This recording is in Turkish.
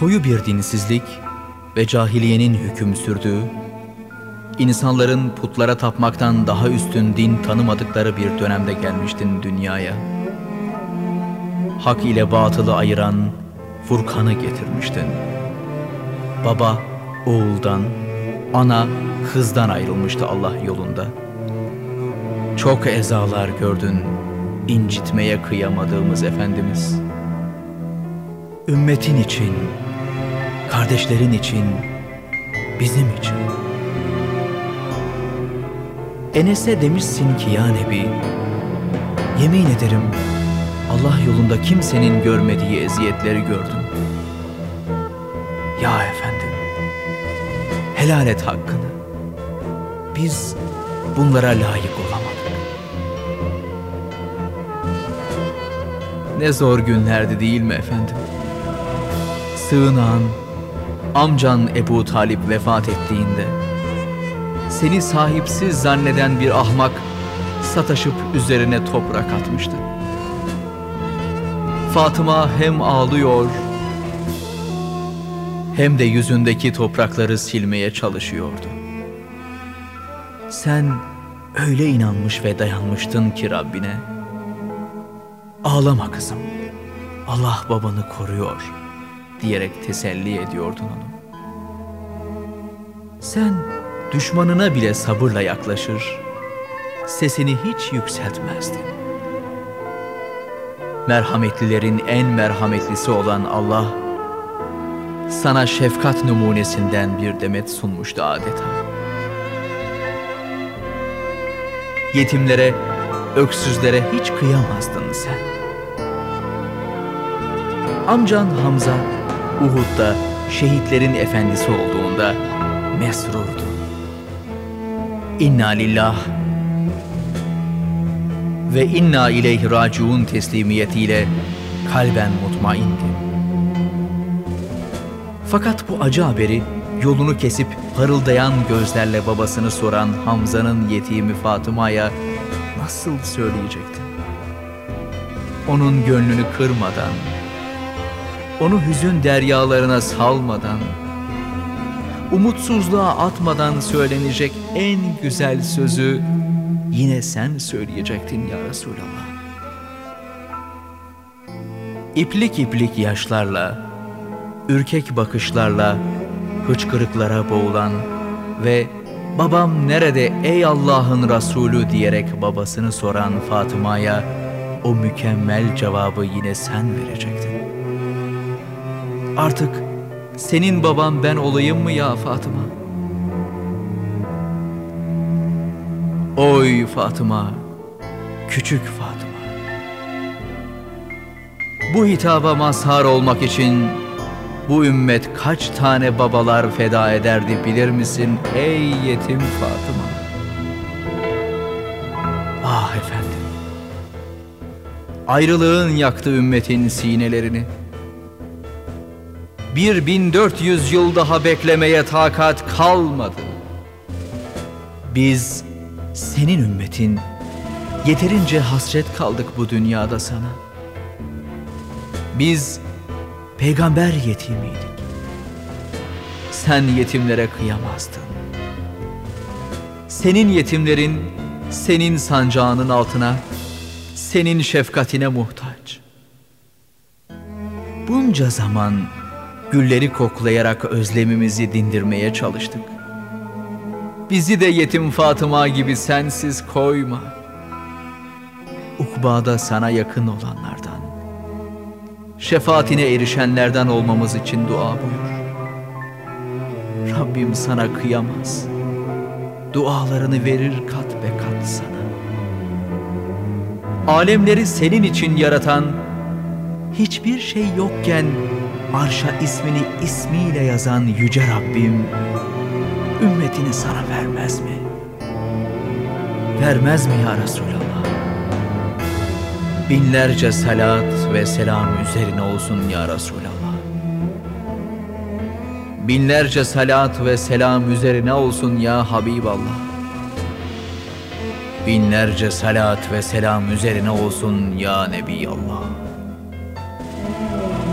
koyu bir dinsizlik ve cahiliyenin hüküm sürdüğü, insanların putlara tapmaktan daha üstün din tanımadıkları bir dönemde gelmiştin dünyaya. Hak ile batılı ayıran Furkan'ı getirmiştin. Baba oğuldan, ana kızdan ayrılmıştı Allah yolunda. Çok ezalar gördün, incitmeye kıyamadığımız Efendimiz. Ümmetin için, kardeşlerin için, bizim için. Enes'e demişsin ki ya Nebi, yemin ederim Allah yolunda kimsenin görmediği eziyetleri gördüm. Ya efendim, helal et hakkını. Biz bunlara layık olamadık. Ne zor günlerdi değil mi efendim? Sığınağın, amcan Ebu Talip vefat ettiğinde, seni sahipsiz zanneden bir ahmak sataşıp üzerine toprak atmıştı. Fatıma hem ağlıyor hem de yüzündeki toprakları silmeye çalışıyordu. Sen öyle inanmış ve dayanmıştın ki Rabbine. Ağlama kızım. Allah babanı koruyor diyerek teselli ediyordun onu. Sen düşmanına bile sabırla yaklaşır, sesini hiç yükseltmezdin. Merhametlilerin en merhametlisi olan Allah, sana şefkat numunesinden bir demet sunmuştu adeta. Yetimlere, öksüzlere hiç kıyamazdın sen. Amcan Hamza, Uhud'da şehitlerin efendisi olduğunda mesrurdu. İnna lillah ve inna ileyhi raciun teslimiyetiyle kalben mutmaindi. Fakat bu acı haberi yolunu kesip parıldayan gözlerle babasını soran Hamza'nın yetimi Fatıma'ya nasıl söyleyecekti? Onun gönlünü kırmadan, onu hüzün deryalarına salmadan, umutsuzluğa atmadan söylenecek en güzel sözü yine sen söyleyecektin ya Resulallah. İplik iplik yaşlarla, ürkek bakışlarla, hıçkırıklara boğulan ve babam nerede ey Allah'ın Resulü diyerek babasını soran Fatıma'ya o mükemmel cevabı yine sen verecektin. Artık senin baban ben olayım mı ya Fatıma? Oy Fatıma, küçük Fatıma. Bu hitaba mazhar olmak için bu ümmet kaç tane babalar feda ederdi bilir misin ey yetim Fatıma? Ah efendim. Ayrılığın yaktı ümmetin sinelerini. Bir bin dört yüz yıl daha beklemeye takat kalmadı. Biz senin ümmetin yeterince hasret kaldık bu dünyada sana. Biz peygamber yetimiydik. Sen yetimlere kıyamazdın. Senin yetimlerin senin sancağının altına, senin şefkatine muhtaç. Bunca zaman gülleri koklayarak özlemimizi dindirmeye çalıştık. Bizi de yetim Fatıma gibi sensiz koyma. Ukbada sana yakın olanlardan, şefaatine erişenlerden olmamız için dua buyur. Rabbim sana kıyamaz. Dualarını verir kat be kat sana. Alemleri senin için yaratan, hiçbir şey yokken arşa ismini ismiyle yazan yüce Rabbim, ümmetini sana vermez mi? Vermez mi ya Resulallah? Binlerce salat ve selam üzerine olsun ya Resulallah. Binlerce salat ve selam üzerine olsun ya Habiballah. Binlerce salat ve selam üzerine olsun ya Nebi Allah. Amen.